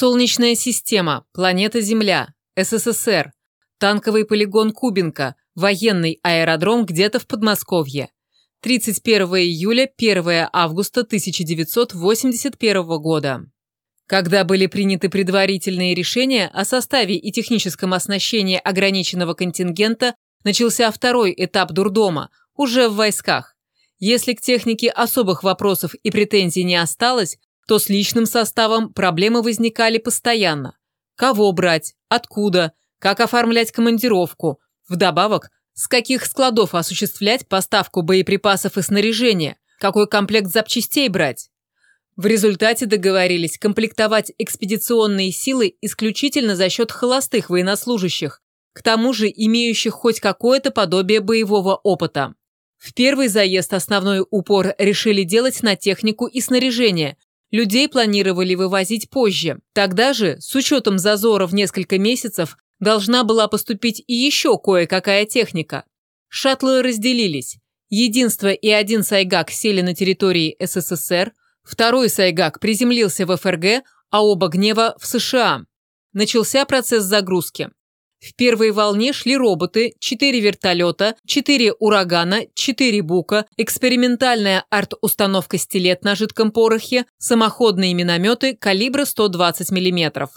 Солнечная система, планета Земля, СССР, танковый полигон Кубинка, военный аэродром где-то в Подмосковье. 31 июля, 1 августа 1981 года. Когда были приняты предварительные решения о составе и техническом оснащении ограниченного контингента, начался второй этап дурдома, уже в войсках. Если к технике особых вопросов и претензий не осталось, то с личным составом проблемы возникали постоянно. Кого брать, откуда, как оформлять командировку, вдобавок, с каких складов осуществлять поставку боеприпасов и снаряжения, какой комплект запчастей брать. В результате договорились комплектовать экспедиционные силы исключительно за счет холостых военнослужащих, к тому же имеющих хоть какое-то подобие боевого опыта. В первый заезд основной упор решили делать на технику и снаряжение, Людей планировали вывозить позже. Тогда же, с учетом зазора в несколько месяцев, должна была поступить и еще кое-какая техника. Шаттлы разделились. Единство и один Сайгак сели на территории СССР, второй Сайгак приземлился в ФРГ, а оба Гнева в США. Начался процесс загрузки. В первой волне шли роботы, 4 вертолета, 4 урагана, 4 бука, экспериментальная арт-установка «Стилет» на жидком порохе, самоходные минометы калибра 120 мм.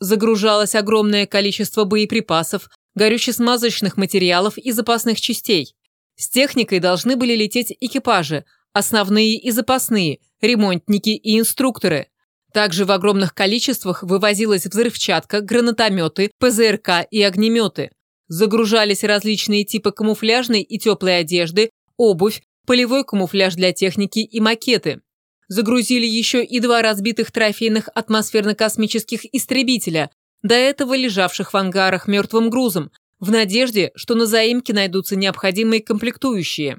Загружалось огромное количество боеприпасов, горюче-смазочных материалов и запасных частей. С техникой должны были лететь экипажи, основные и запасные, ремонтники и инструкторы. Также в огромных количествах вывозилась взрывчатка, гранатометы, ПЗРК и огнеметы. Загружались различные типы камуфляжной и теплой одежды, обувь, полевой камуфляж для техники и макеты. Загрузили еще и два разбитых трофейных атмосферно-космических истребителя, до этого лежавших в ангарах мертвым грузом, в надежде, что на заимке найдутся необходимые комплектующие.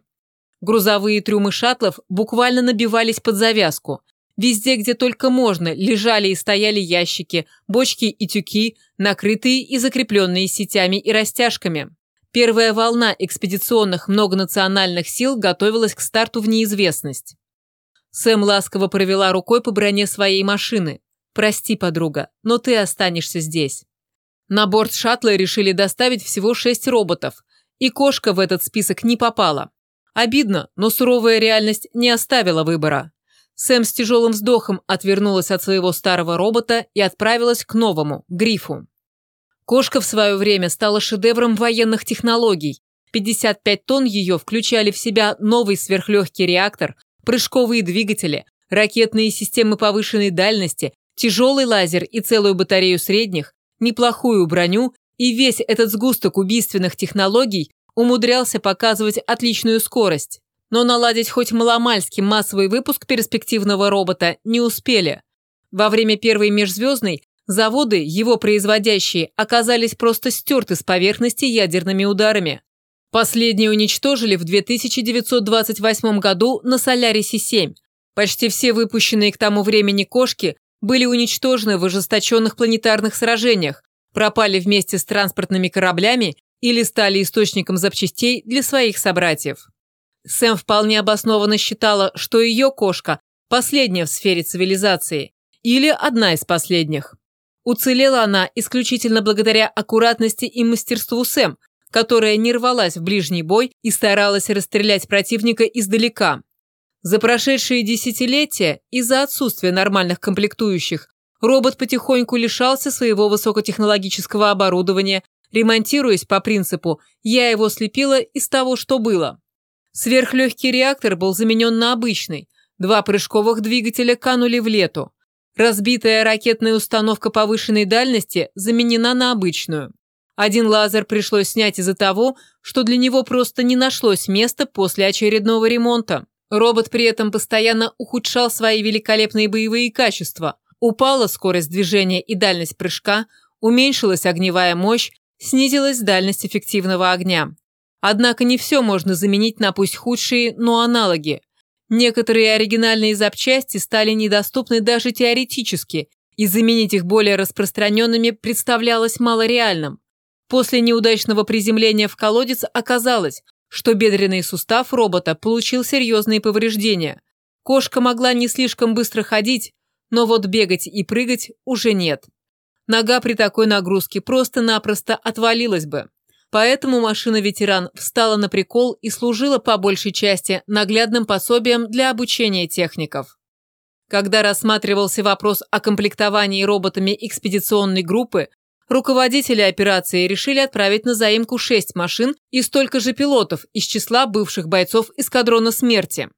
Грузовые трюмы шаттлов буквально набивались под завязку. Везде, где только можно, лежали и стояли ящики, бочки и тюки, накрытые и закрепленные сетями и растяжками. Первая волна экспедиционных многонациональных сил готовилась к старту в неизвестность. Сэм ласково провела рукой по броне своей машины. «Прости, подруга, но ты останешься здесь». На борт шаттла решили доставить всего шесть роботов, и кошка в этот список не попала. Обидно, но суровая реальность не оставила выбора. Сэм с тяжелым вздохом отвернулась от своего старого робота и отправилась к новому, Грифу. Кошка в свое время стала шедевром военных технологий. 55 тонн ее включали в себя новый сверхлегкий реактор, прыжковые двигатели, ракетные системы повышенной дальности, тяжелый лазер и целую батарею средних, неплохую броню, и весь этот сгусток убийственных технологий умудрялся показывать отличную скорость. Но наладить хоть маломальский массовый выпуск перспективного робота не успели. Во время первой межзвездной заводы, его производящие, оказались просто стерты с поверхности ядерными ударами. Последние уничтожили в 2928 году на Солярисе-7. Почти все выпущенные к тому времени кошки были уничтожены в ожесточенных планетарных сражениях, пропали вместе с транспортными кораблями или стали источником запчастей для своих собратьев. Сэм вполне обоснованно считала, что ее кошка – последняя в сфере цивилизации. Или одна из последних. Уцелела она исключительно благодаря аккуратности и мастерству Сэм, которая не рвалась в ближний бой и старалась расстрелять противника издалека. За прошедшие десятилетия из-за отсутствия нормальных комплектующих робот потихоньку лишался своего высокотехнологического оборудования, ремонтируясь по принципу «я его слепила из того, что было». Сверхлегкий реактор был заменен на обычный. Два прыжковых двигателя канули в лету. Разбитая ракетная установка повышенной дальности заменена на обычную. Один лазер пришлось снять из-за того, что для него просто не нашлось места после очередного ремонта. Робот при этом постоянно ухудшал свои великолепные боевые качества. Упала скорость движения и дальность прыжка, уменьшилась огневая мощь, снизилась дальность эффективного огня. Однако не все можно заменить на пусть худшие, но аналоги. Некоторые оригинальные запчасти стали недоступны даже теоретически, и заменить их более распространенными представлялось малореальным. После неудачного приземления в колодец оказалось, что бедренный сустав робота получил серьезные повреждения. Кошка могла не слишком быстро ходить, но вот бегать и прыгать уже нет. Нога при такой нагрузке просто-напросто отвалилась бы. Поэтому машина-ветеран встала на прикол и служила по большей части наглядным пособием для обучения техников. Когда рассматривался вопрос о комплектовании роботами экспедиционной группы, руководители операции решили отправить на заимку шесть машин и столько же пилотов из числа бывших бойцов эскадрона смерти.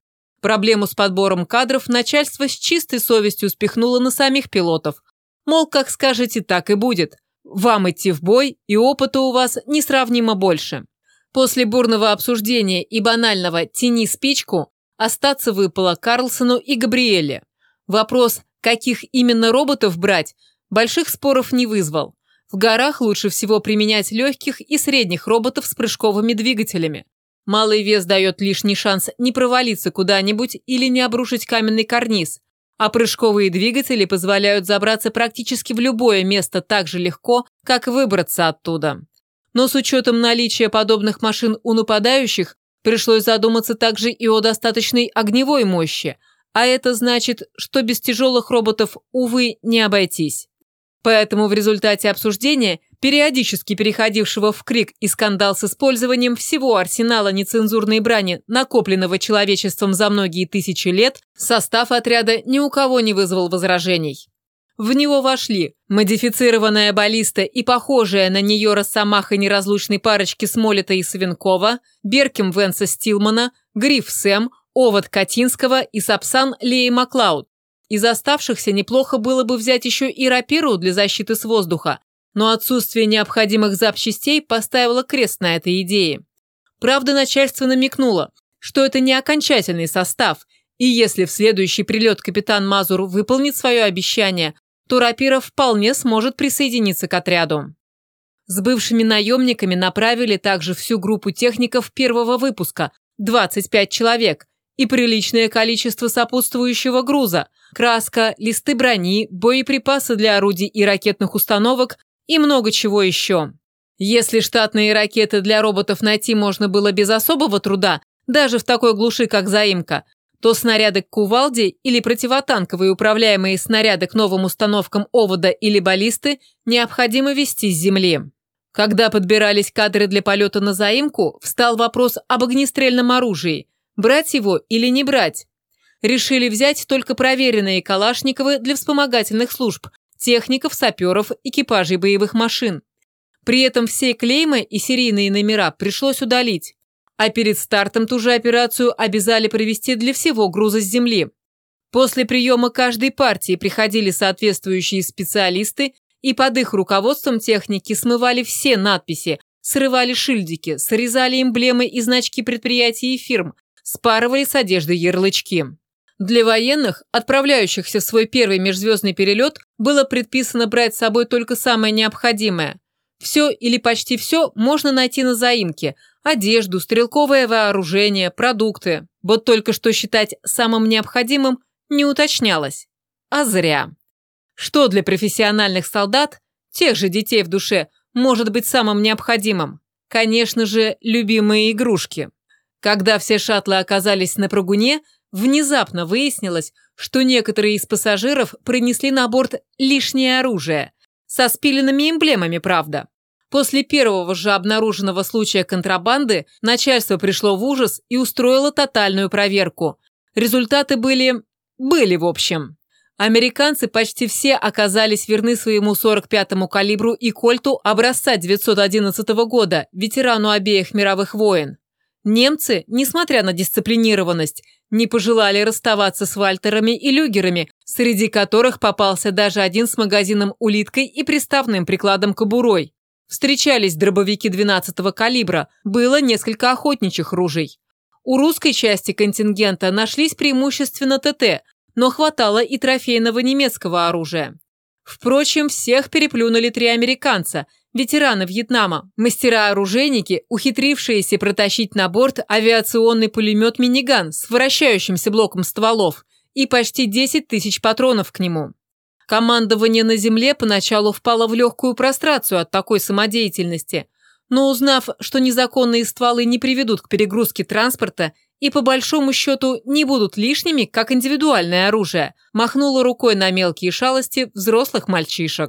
Проблему с подбором кадров начальство с чистой совестью спихнуло на самих пилотов. Мол, как скажете, так и будет. Вам идти в бой, и опыта у вас несравнимо больше. После бурного обсуждения и банального «тяни спичку» остаться выпало Карлсону и Габриэле. Вопрос, каких именно роботов брать, больших споров не вызвал. В горах лучше всего применять легких и средних роботов с прыжковыми двигателями. Малый вес дает лишний шанс не провалиться куда-нибудь или не обрушить каменный карниз, а прыжковые двигатели позволяют забраться практически в любое место так же легко, как выбраться оттуда. Но с учетом наличия подобных машин у нападающих, пришлось задуматься также и о достаточной огневой мощи, а это значит, что без тяжелых роботов, увы, не обойтись. Поэтому в результате обсуждения, периодически переходившего в крик и скандал с использованием всего арсенала нецензурной брани, накопленного человечеством за многие тысячи лет, состав отряда ни у кого не вызвал возражений. В него вошли модифицированная баллиста и похожая на нее росомаха неразлучной парочки Смолета и Савенкова, Беркем Венса Стилмана, Гриф Сэм, Овод Катинского и Сапсан Леи Маклауд, из оставшихся неплохо было бы взять еще и рапиру для защиты с воздуха, но отсутствие необходимых запчастей поставило крест на этой идее. Правда, начальство намекнуло, что это не окончательный состав, и если в следующий прилет капитан Мазур выполнит свое обещание, то рапира вполне сможет присоединиться к отряду. С бывшими наемниками направили также всю группу техников первого выпуска – 25 человек, и приличное количество сопутствующего груза, краска, листы брони, боеприпасы для орудий и ракетных установок и много чего еще. Если штатные ракеты для роботов найти можно было без особого труда, даже в такой глуши, как заимка, то снаряды к кувалде или противотанковые управляемые снаряды к новым установкам овода или баллисты необходимо вести с земли. Когда подбирались кадры для полета на заимку, встал вопрос об огнестрельном оружии – Брать его или не брать? Решили взять только проверенные Калашниковы для вспомогательных служб, техников, саперов, экипажей боевых машин. При этом все клеймы и серийные номера пришлось удалить. А перед стартом ту же операцию обязали провести для всего груза с земли. После приема каждой партии приходили соответствующие специалисты и под их руководством техники смывали все надписи, срывали шильдики, срезали эмблемы и значки предприятий и фирм, спарывали с одежды ярлычки. Для военных, отправляющихся в свой первый межзвездный перелет, было предписано брать с собой только самое необходимое. Все или почти все можно найти на заимке – одежду, стрелковое вооружение, продукты. Вот только что считать самым необходимым не уточнялось. А зря. Что для профессиональных солдат, тех же детей в душе, может быть самым необходимым? Конечно же, любимые игрушки. Когда все шаттлы оказались на прогуне, внезапно выяснилось, что некоторые из пассажиров принесли на борт лишнее оружие. Со спиленными эмблемами, правда. После первого же обнаруженного случая контрабанды начальство пришло в ужас и устроило тотальную проверку. Результаты были... были в общем. Американцы почти все оказались верны своему 45-му калибру и кольту образца 911 года, ветерану обеих мировых войн. Немцы, несмотря на дисциплинированность, не пожелали расставаться с вальтерами и люгерами, среди которых попался даже один с магазином улиткой и приставным прикладом кобурой. Встречались дробовики 12-го калибра, было несколько охотничьих ружей. У русской части контингента нашлись преимущественно ТТ, но хватало и трофейного немецкого оружия. Впрочем, всех переплюнули три американца – ветераны Вьетнама, мастера-оружейники, ухитрившиеся протащить на борт авиационный пулемет «Миниган» с вращающимся блоком стволов и почти 10 тысяч патронов к нему. Командование на земле поначалу впало в легкую прострацию от такой самодеятельности, но узнав, что незаконные стволы не приведут к перегрузке транспорта и по большому счету не будут лишними, как индивидуальное оружие, махнула рукой на мелкие шалости взрослых мальчишек.